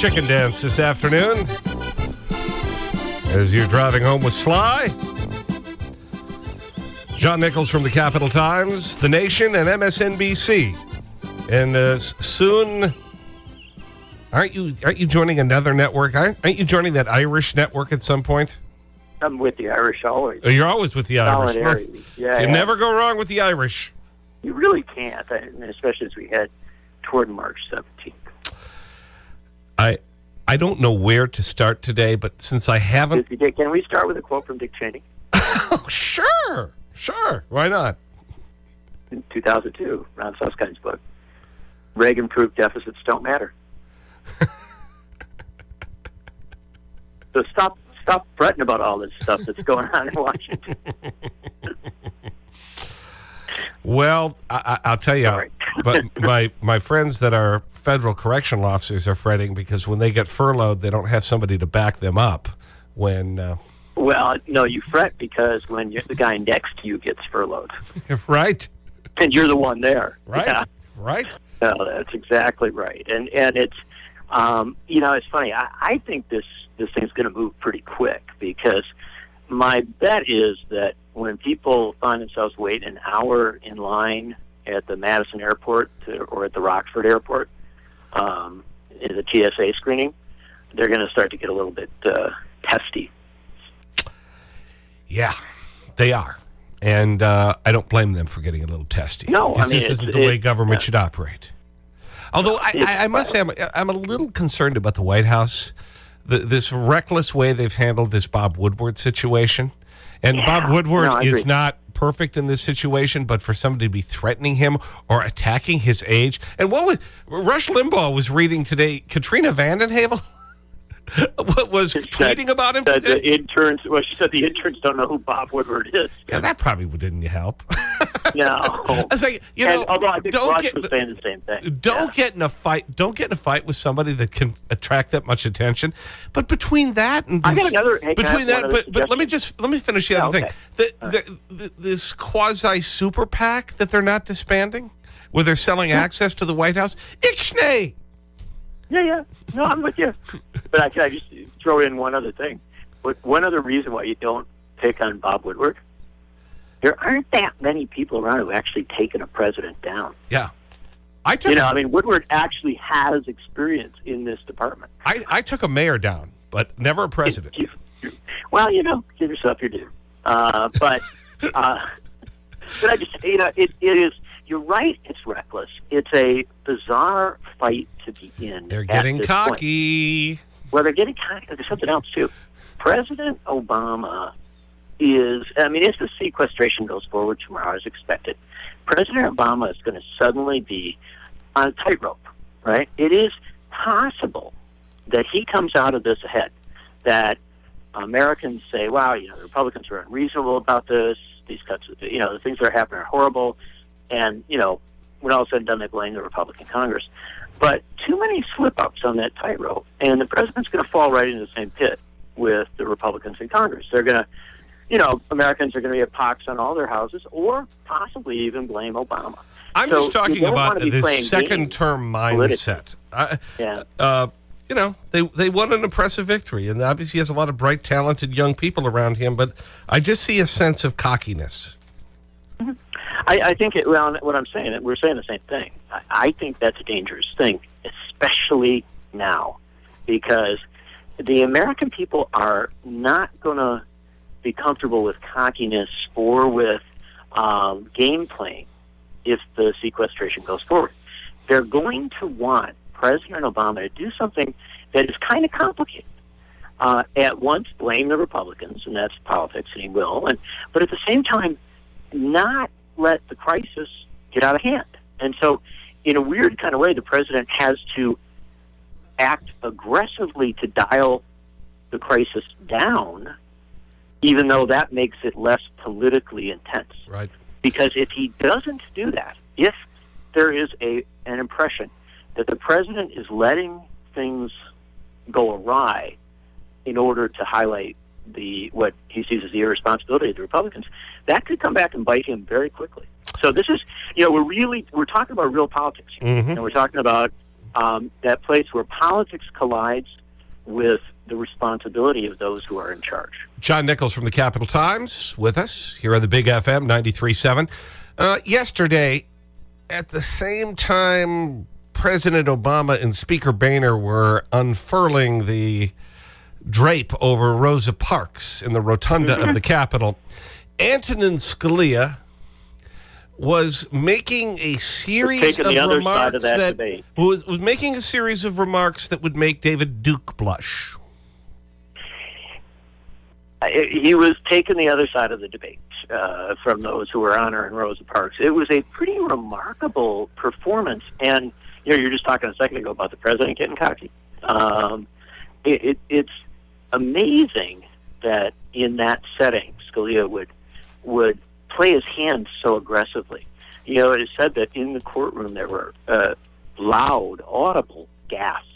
chicken dance this afternoon. As you're driving home with Sly. John Nichols from the Capital Times, The Nation, and MSNBC. And uh, soon, aren't you, aren't you joining another network? Aren't, aren't you joining that Irish network at some point? I'm with the Irish always. Oh, you're always with the Irish. Solidarity. Yeah, you yeah. never go wrong with the Irish. You really can't, especially as we head toward March 17th. I, I don't know where to start today, but since I haven't. If you did- Can we start with a quote from Dick Cheney? Oh, sure. Sure. Why not? in 2002, Ron Suskind's book. Reagan proved deficits don't matter. so stop stop fretting about all this stuff that's going on in Washington. Well, I, I, I'll tell you, Sorry. but my, my friends that are federal correctional officers are fretting because when they get furloughed, they don't have somebody to back them up when, uh, Well, no, you fret because when you're, the guy next to you gets furloughed, right? and you're the one there, Right? Yeah. Right? No, that's exactly right. And and it's um, you know, it's funny. I, I think this this thing's going to move pretty quick because my bet is that when people find themselves waiting an hour in line at the Madison Airport to, or at the Rockford Airport um, in the TSA screening, they're going to start to get a little bit uh, testy. Yeah, they are. And uh, I don't blame them for getting a little testy. No, I mean, this isn't the way government yeah. should operate. Although I, I, I must say, I'm, I'm a little concerned about the White House. The, this reckless way they've handled this Bob Woodward situation. And Bob Woodward No, is not perfect in this situation, but for somebody to be threatening him or attacking his age. And what was Rush Limbaugh was reading today, Katrina vanden Heuvel what was she tweeting about him Said today? the interns. Well, she said the interns don't know who Bob Woodward is. Yeah, that probably didn't help. No. I was like, you and know, although I think don't Rush get was saying the same thing. don't get in a fight. Don't get in a fight with somebody that can attract that much attention. But between that and I got another- hey, between that, but, but let me just let me finish the Yeah, other okay. thing. The, the, the, this quasi super PAC that they're not disbanding, where they're selling hmm? access to the White House. Ixnay. Yeah, yeah. No, I'm with you. But I, can I just throw in one other thing? What- One other reason why you don't pick on Bob Woodward? There aren't that many people around who actually taken a president down. Yeah, I took You know, I mean, Woodward actually has experience in this department. I, I took a mayor down, but never a president. You- you- well, you know, give yourself your due. Uh, but, uh, but I just, you know, it, it is. You're right. It's reckless. It's a bizarre fight to be in. They're getting this point. cocky. Well, they're getting cocky. there's something else too. President Obama is, I mean, if the sequestration goes forward tomorrow as expected, President Obama is going to suddenly be on a tightrope, right? It is possible that he comes out of this ahead, that Americans say, wow, you know, the Republicans are unreasonable about this, these cuts, you know, the things that are happening are horrible, and, you know, when all is said and done, they blame the Republican Congress. But too many slip ups on that tightrope, and the president's going to fall right into the same pit with the Republicans in Congress. They're going to, you know, Americans are going to get pox on all their houses, or possibly even blame Obama. I'm So just talking about wanna be playing this second term mindset. I, Yeah. uh, you know, they, they won an impressive victory, and obviously he has a lot of bright, talented young people around him, but I just see a sense of cockiness. I, I think it, well, what I'm saying, we're saying the same thing. I, I think that's a dangerous thing, especially now, because the American people are not going to be comfortable with cockiness or with um, game playing if the sequestration goes forward. They're going to want President Obama to do something that is kind of complicated. Uh, at once, blame the Republicans, and that's politics, and he will. And but at the same time, not let the crisis get out of hand. And so, in a weird kind of way, the president has to act aggressively to dial the crisis down, even though that makes it less politically intense. Right. Because if he doesn't do that, if there is a an impression that the president is letting things go awry in order to highlight the what he sees as the irresponsibility of the Republicans, that could come back and bite him very quickly. So this is, you know, we're really we're talking about real politics. Mhm. and we're talking about um, that place where politics collides with the responsibility of those who are in charge. John Nichols from the Capital Times with us here on the Big FM 93.7. Uh, yesterday, at the same time President Obama and Speaker Boehner were unfurling the drape over Rosa Parks in the rotunda of the Capitol, Antonin Scalia was making a series of remarks of that, that was, was making a series of remarks that would make David Duke blush. He was taking the other side of the debate uh, from those who were honoring Rosa Parks. It was a pretty remarkable performance, and you know, you're just talking a second ago about the president getting cocky. Um, it, it, it's amazing that in that setting, Scalia would would play his hand so aggressively. You know, it is said that in the courtroom there were uh, loud, audible gasps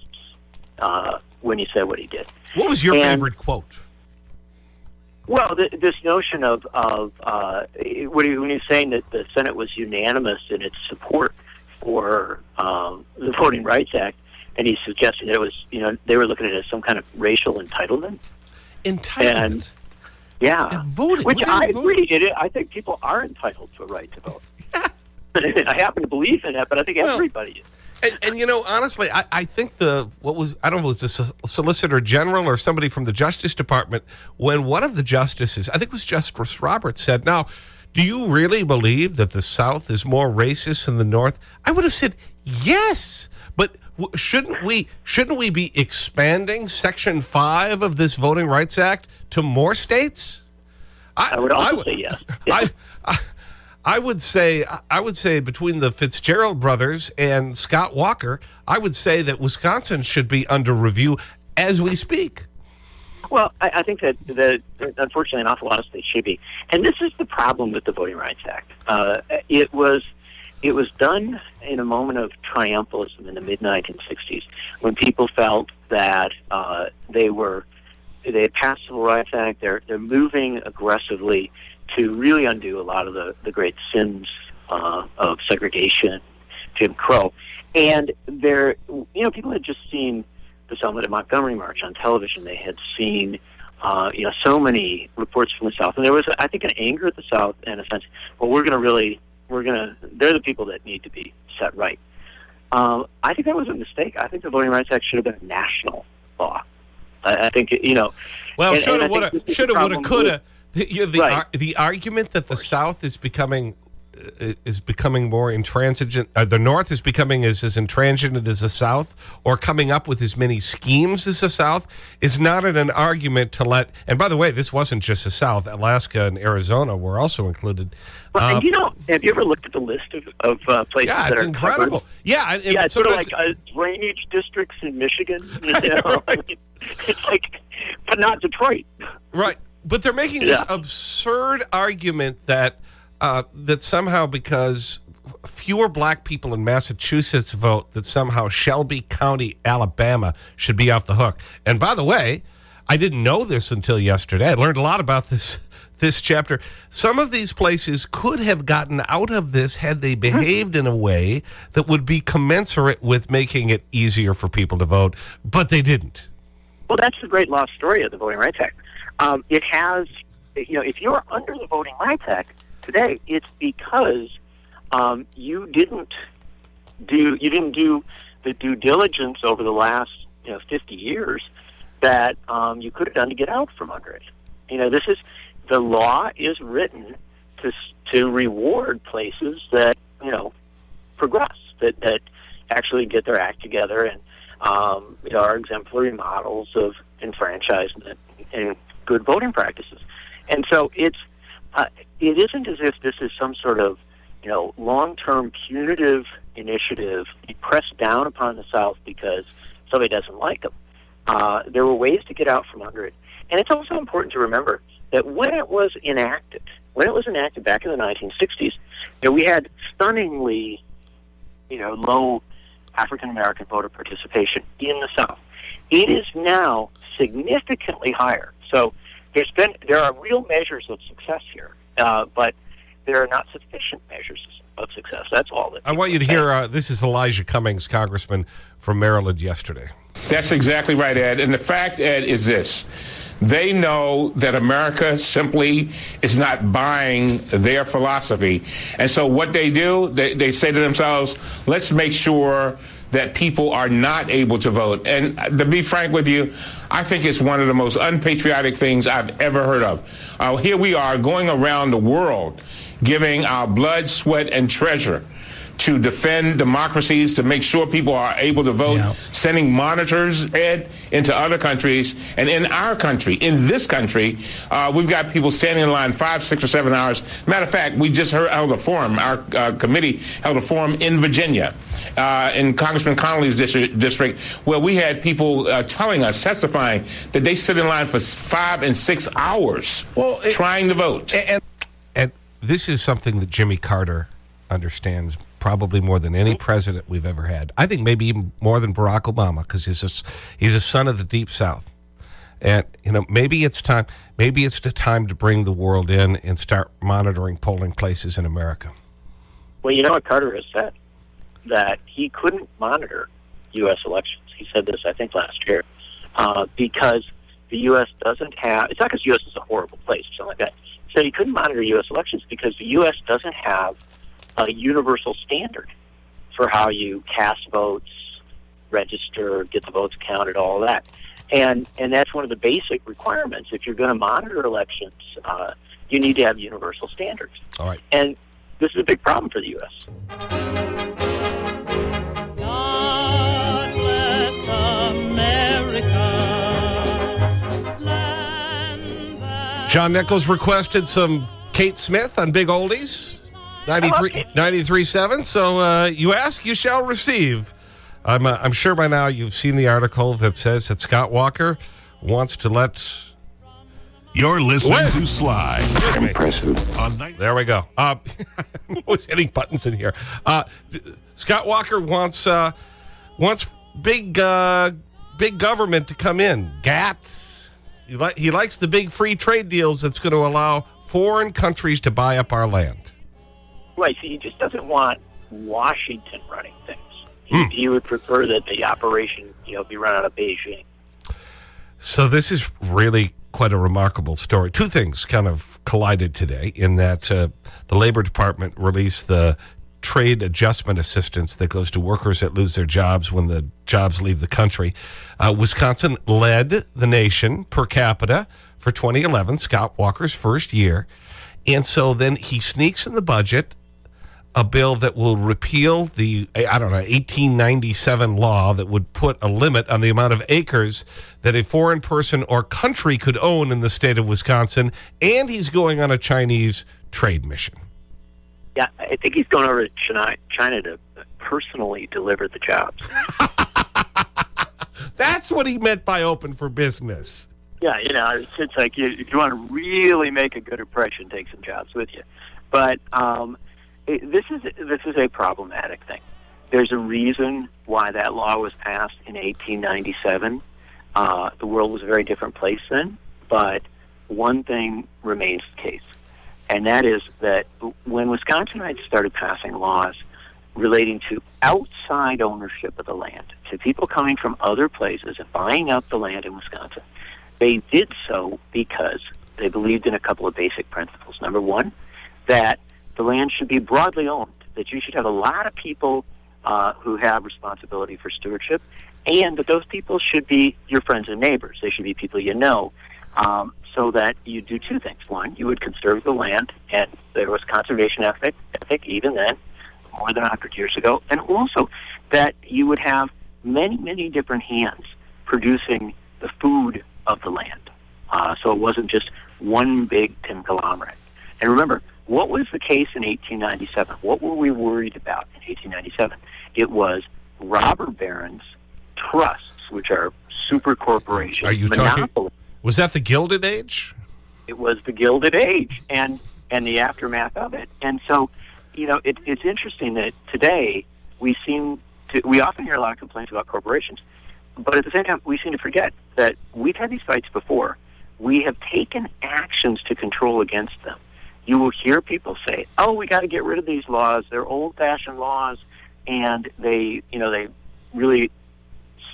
uh, when he said what he did. What was your and, favorite quote? Well, th this notion of of uh, when, he, when he's saying that the Senate was unanimous in its support for um, the Voting Rights Act, and he's suggesting that it was, you know, they were looking at it as some kind of racial entitlement. Entitlement. And, yeah. Voting. Which I agree. It, I think people are entitled to a right to vote. I happen to believe in that, but I think well, everybody is. And, and, you know, honestly, I, I think the, what was, I don't know, was the Solicitor General or somebody from the Justice Department, when one of the justices, I think it was Justice Roberts, said, now, do you really believe that the South is more racist than the North? I would have said, yes. But shouldn't we, shouldn't we be expanding Section 5 of this Voting Rights Act to more states? I, I would also I, say yes. I, I, I would say I would say between the Fitzgerald brothers and Scott Walker, I would say that Wisconsin should be under review as we speak. Well, I, I think that, that unfortunately an awful lot of states should be, and this is the problem with the Voting Rights Act. Uh, it was it was done in a moment of triumphalism in the mid 1960s when people felt that uh, they were they had passed the Civil Rights Act. They're they're moving aggressively to really undo a lot of the, the great sins uh, of segregation, Jim Crow. And there, you know, people had just seen the Selma to Montgomery March on television. They had seen, uh, you know, so many reports from the South. And there was, I think, an anger at the South and a sense, well, we're going to really, we're going to, they're the people that need to be set right. Um, I think that was a mistake. I think the Voting Rights Act should have been a national law. I, I think, you know. Well, shoulda, woulda, shoulda, woulda, coulda. The, the, right. ar the argument that the South is becoming is becoming more intransigent, uh, the North is becoming as, as intransigent as the South, or coming up with as many schemes as the South, is not an argument to let, and by the way, this wasn't just the South, Alaska and Arizona were also included. Well, and you know, have you ever looked at the list of, of uh, places yeah, that are incredible. Covered? Yeah, yeah, it's sort of like uh, drainage districts in Michigan. You know? Mean, it's like, but not Detroit. Right. But they're making this absurd argument that, uh, that somehow because fewer black people in Massachusetts vote, that somehow Shelby County, Alabama should be off the hook. And by the way, I didn't know this until yesterday. I learned a lot about this this chapter. Some of these places could have gotten out of this had they behaved in a way that would be commensurate with making it easier for people to vote, but they didn't. Well, that's the great lost story of the Voting Rights Act. Um, it has, you know, if you're under the Voting Rights Act today, it's because um, you didn't do you didn't do the due diligence over the last you know 50 years that um, you could have done to get out from under it. You know, this is the law is written to to reward places that you know progress that that actually get their act together and um, you know, are exemplary models of enfranchisement and good voting practices. And so it's uh, it isn't as if this is some sort of you know long-term punitive initiative pressed down upon the South because somebody doesn't like them. Uh, there were ways to get out from under it, and it's also important to remember that when it was enacted, when it was enacted back in the 1960s, you know, we had stunningly, you know, low African American voter participation in the South. It is now significantly higher. So there's been there are real measures of success here, uh, but there are not sufficient measures of success. That's all. That I want you to hear uh, this is Elijah Cummings, Congressman from Maryland, yesterday. That's exactly right, Ed. And the fact, Ed, is this. They know that America simply is not buying their philosophy. And so what they do, they, they say to themselves, let's make sure that people are not able to vote. And to be frank with you, I think it's one of the most unpatriotic things I've ever heard of. Uh, here we are going around the world giving our blood, sweat, and treasure to defend democracies, to make sure people are able to vote, yeah. sending monitors, Ed, into other countries. And in our country, in this country, uh, we've got people standing in line five, six, or seven hours. Matter of fact, we just heard, held a forum, our uh, committee held a forum in Virginia, uh, in Congressman Connolly's district, district where we had people uh, telling us, testifying, that they stood in line for five and six hours well, it, trying to vote. And, and this is something that Jimmy Carter understands probably more than any president we've ever had. I think maybe even more than Barack Obama because he's a, he's a son of the Deep South. And, you know, maybe it's time, maybe it's the time to bring the world in and start monitoring polling places in America. Well, you know what Carter has said? That he couldn't monitor U.S. elections. He said this, I think, last year, uh, because the U.S. doesn't have, it's not because the U.S. is a horrible place or something like that. He said he couldn't monitor U.S. elections because the U.S. doesn't have a universal standard for how you cast votes, register, get the votes counted, all that. And and that's one of the basic requirements. If you're going to monitor elections, uh, you need to have universal standards. All right. And this is a big problem for the U.S. John Nichols requested some Kate Smith on Big Oldies. 93, 93.7. So uh, you ask, you shall receive. I'm, uh, I'm sure by now you've seen the article that says that Scott Walker wants to let. You're listening to Sly. Impressive. there we go. Uh, I was hitting buttons in here. Uh, Scott Walker wants, uh, wants big, uh, big government to come in. GATT. He, li he likes the big free trade deals that's going to allow foreign countries to buy up our land. Right. So he just doesn't want Washington running things. He, hmm. he would prefer that the operation, you know, be run out of Beijing. So this is really quite a remarkable story. Two things kind of collided today in that uh, the Labor Department released the trade adjustment assistance that goes to workers that lose their jobs when the jobs leave the country. Uh, Wisconsin led the nation per capita for 2011, Scott Walker's first year. And so then he sneaks in the budget a bill that will repeal the, I don't know, 1897 law that would put a limit on the amount of acres that a foreign person or country could own in the state of Wisconsin. And he's going on a Chinese trade mission. Yeah, I think he's going over to China to personally deliver the jobs. That's what he meant by open for business. Yeah, you know, it's, it's like you, if you want to really make a good impression, take some jobs with you. But um, this is this is a problematic thing. There's a reason why that law was passed in 1897. Uh, the world was a very different place then, but one thing remains the case, and that is that when Wisconsinites started passing laws relating to outside ownership of the land, to people coming from other places and buying up the land in Wisconsin, they did so because they believed in a couple of basic principles. Number one, that the land should be broadly owned, that you should have a lot of people uh, who have responsibility for stewardship, and that those people should be your friends and neighbors. They should be people you know. Um, so that you do two things. One, you would conserve the land, and there was conservation ethic, ethic even then, more than 100 years ago, and also that you would have many, many different hands producing the food of the land. Uh, so it wasn't just one big conglomerate. And remember, what was the case in 1897? What were we worried about in 1897? It was robber barons, trusts, which are super corporations. Are you talking? Was that the Gilded Age? It was the Gilded Age, and and the aftermath of it. And so, you know, it, it's interesting that today we seem to we often hear a lot of complaints about corporations, but at the same time, we seem to forget that we've had these fights before. We have taken actions to control against them. You will hear people say, "Oh, we got to get rid of these laws. They're old-fashioned laws, and they, you know, they really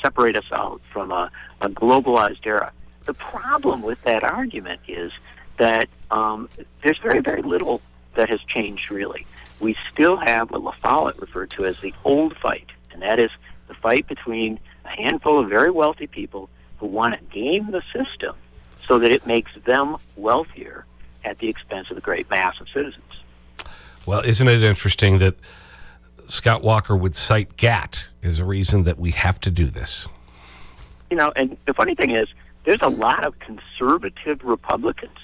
separate us out from a, a globalized era." The problem with that argument is that um, there's very, very little that has changed. Really, we still have what La Follette referred to as the old fight, and that is the fight between a handful of very wealthy people who want to game the system so that it makes them wealthier at the expense of the great mass of citizens. Well, isn't it interesting that Scott Walker would cite GATT as a reason that we have to do this? You know, and the funny thing is, there's a lot of conservative Republicans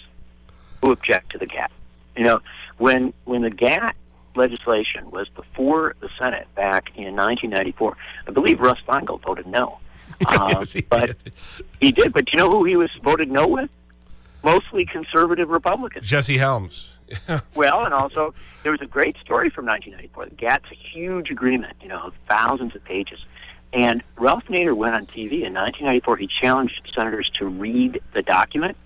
who object to the GATT. You know, when when the GATT legislation was before the Senate back in 1994, I believe Russ Feingold voted no. Uh, Yes, he but did. he did. But you know who he was voted no with? Mostly conservative Republicans. Jesse Helms. Well, and also there was a great story from 1994. The GATT's a huge agreement, you know, thousands of pages. And Ralph Nader went on TV in 1994. He challenged senators to read the document,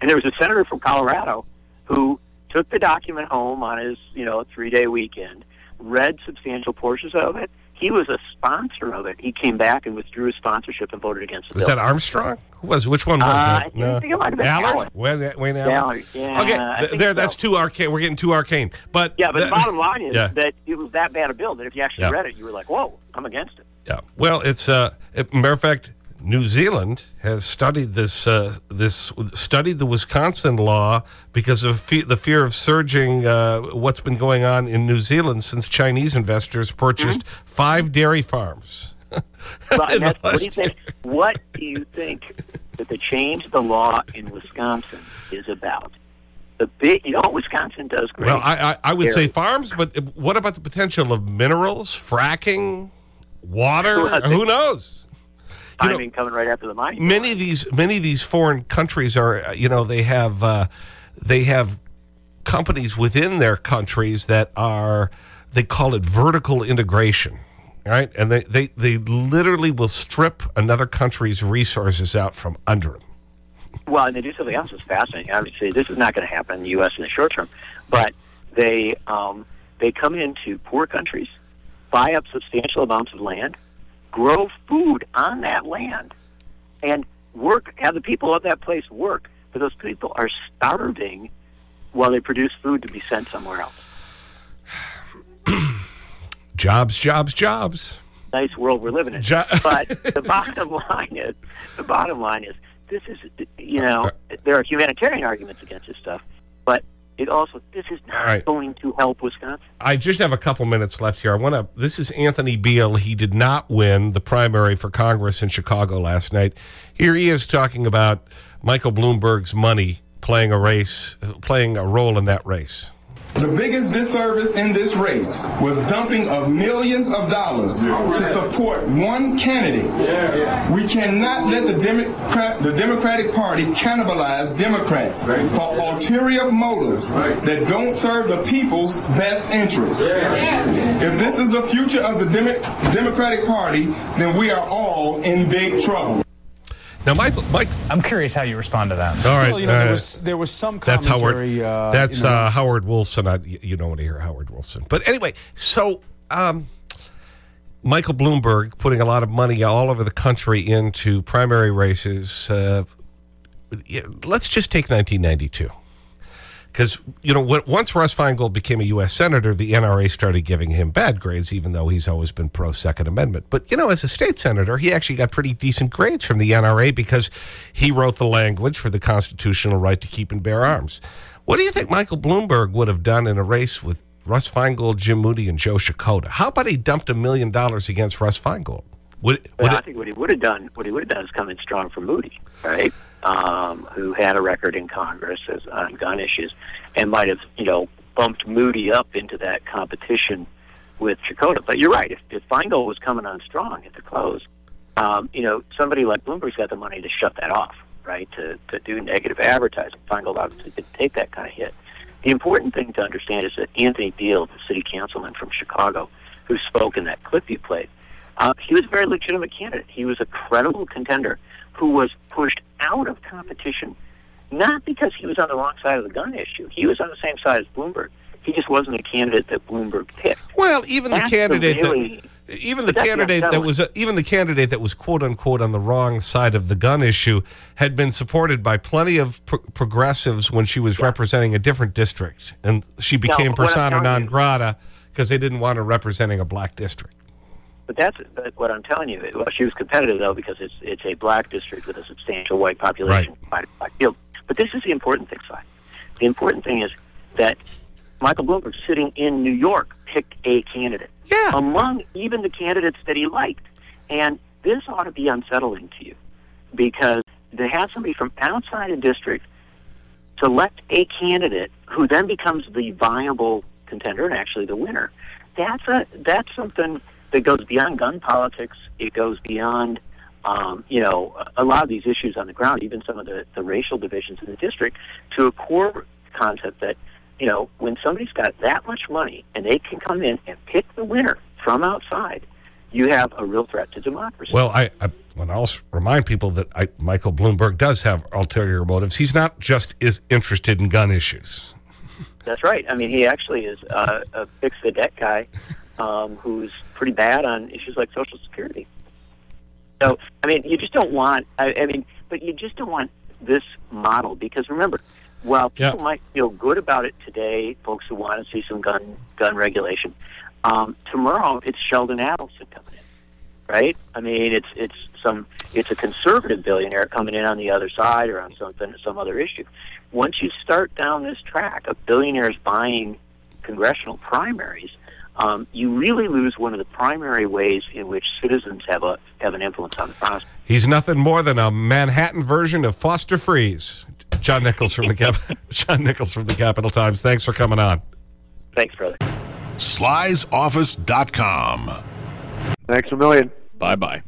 and there was a senator from Colorado who took the document home on his, you know, three-day weekend, read substantial portions of it. He was a sponsor of it. He came back and withdrew his sponsorship and voted against the Was bill. that Armstrong? Who was Which one was Uh, that? I think- think it might have been Allard? Allard. Wayne, Wayne Allard? Allard, yeah, Okay, th- think there, that's too arcane. We're getting too arcane. But Yeah, but the- the bottom line is Yeah. that it was that bad a bill that if you actually Yeah. read it, you were like, "Whoa, I'm against it." Yeah. Well, it's uh, it- matter of fact, New Zealand has studied this uh, this studied the Wisconsin law because of fe the fear of surging uh, what's been going on in New Zealand since Chinese investors purchased five dairy farms. Well, in and the that's, what do you think? What do you think that the change the law in Wisconsin is about? The big, you know, Wisconsin does great. Well, I, I, I would say farms, but what about the potential of minerals, fracking, water? Well, Who knows? You know- timing coming right after the mining. many of these many of these foreign countries are uh, you know they have uh, they have companies within their countries that are they call it vertical integration right and they they, they literally will strip another country's resources out from under them Well, and they do something else that's fascinating. Obviously, this is not going to happen in the U.S. in the short term, but they um, they come into poor countries, buy up substantial amounts of land, grow food on that land, and work. Have the people of that place work, but those people are starving while they produce food to be sent somewhere else. jobs jobs jobs Nice world we're living in. Jo- but the bottom line is, the bottom line is, this is, you know, uh, uh, there are humanitarian arguments against this stuff, but it also, this is not right. going to help Wisconsin. I just have a couple minutes left here. I want to. This is Anthony Beale. He did not win the primary for Congress in Chicago last night. Here he is talking about Michael Bloomberg's money playing a race, playing a role in that race. The biggest disservice in this race was dumping of millions of dollars to support one candidate. We cannot let the Democrat, the Democratic Party cannibalize Democrats for ulterior motives that don't serve the people's best interests. If this is the future of the Demo- Democratic Party, then we are all in big trouble. Now, Michael, Mike, I'm curious how you respond to that. all right. Well, you know, uh, there was there was some that's Howard. Uh, that's you know, uh, Howard Wolfson. I, you don't want to hear Howard Wolfson. But anyway, so um, Michael Bloomberg putting a lot of money all over the country into primary races. Uh, let's just take 1992. Because, you know, once Russ Feingold became a U.S. Senator, the NRA started giving him bad grades, even though he's always been pro Second Amendment. But, you know, as a state senator, he actually got pretty decent grades from the NRA because he wrote the language for the constitutional right to keep and bear arms. What do you think Michael Bloomberg would have done in a race with Russ Feingold, Jim Moody, and Joe Checota? How about he dumped a million dollars against Russ Feingold? Would, would Well, I think what he would have done, what he would have done is come in strong for Moody, right? Um, who had a record in Congress as, on gun issues, and might have, you know, bumped Moody up into that competition with Checota. But you're right. If, if Feingold was coming on strong at the close, um, you know, somebody like Bloomberg's got the money to shut that off, right? To to do negative advertising. Feingold obviously didn't take that kind of hit. The important thing to understand is that Anthony Beale, the city councilman from Chicago, who spoke in that clip you played, uh, he was a very legitimate candidate. He was a credible contender who was pushed out of competition not because he was on the wrong side of the gun issue. He was on the same side as Bloomberg. He just wasn't a candidate that Bloomberg picked. Well, even the That's the candidate really- that, even the the candidate that was, uh, even the candidate that was quote unquote on the wrong side of the gun issue had been supported by plenty of pro progressives when she was representing a different district. And she became I'm persona non grata because they didn't want her representing a black district. But that's but what I'm telling you. Well, she was competitive though because it's it's a black district with a substantial white population, black, black field. But this is the important thing, Si. The important thing is that Michael Bloomberg, sitting in New York, picked a candidate Yeah. among even the candidates that he liked, and this ought to be unsettling to you because to have somebody from outside a district select a candidate who then becomes the viable contender and actually the winner. That's a that's something that goes beyond gun politics. It goes beyond um, you know a lot of these issues on the ground, even some of the, the racial divisions in the district, to a core concept that you know when somebody's got that much money and they can come in and pick the winner from outside, you have a real threat to democracy. Well, I, I also remind people that I, Michael Bloomberg does have ulterior motives. He's not just is interested in gun issues. That's right. I mean, he actually is uh, a fix the debt guy um, who's pretty bad on issues like Social Security. So, I mean, you just don't want, I, I mean, but you just don't want this model because remember, while people Yeah. might feel good about it today, folks who want to see some gun gun regulation, um, tomorrow it's Sheldon Adelson coming in, right? I mean, it's it's some it's a conservative billionaire coming in on the other side or on something some other issue. Once you start down this track of billionaires buying congressional primaries, um, you really lose one of the primary ways in which citizens have a have an influence on the process. He's nothing more than a Manhattan version of Foster Friess. John Nichols from the Cap John Nichols from the Capital Times. Thanks for coming on. Thanks, brother. Slysoffice.com. Thanks a million. Bye bye.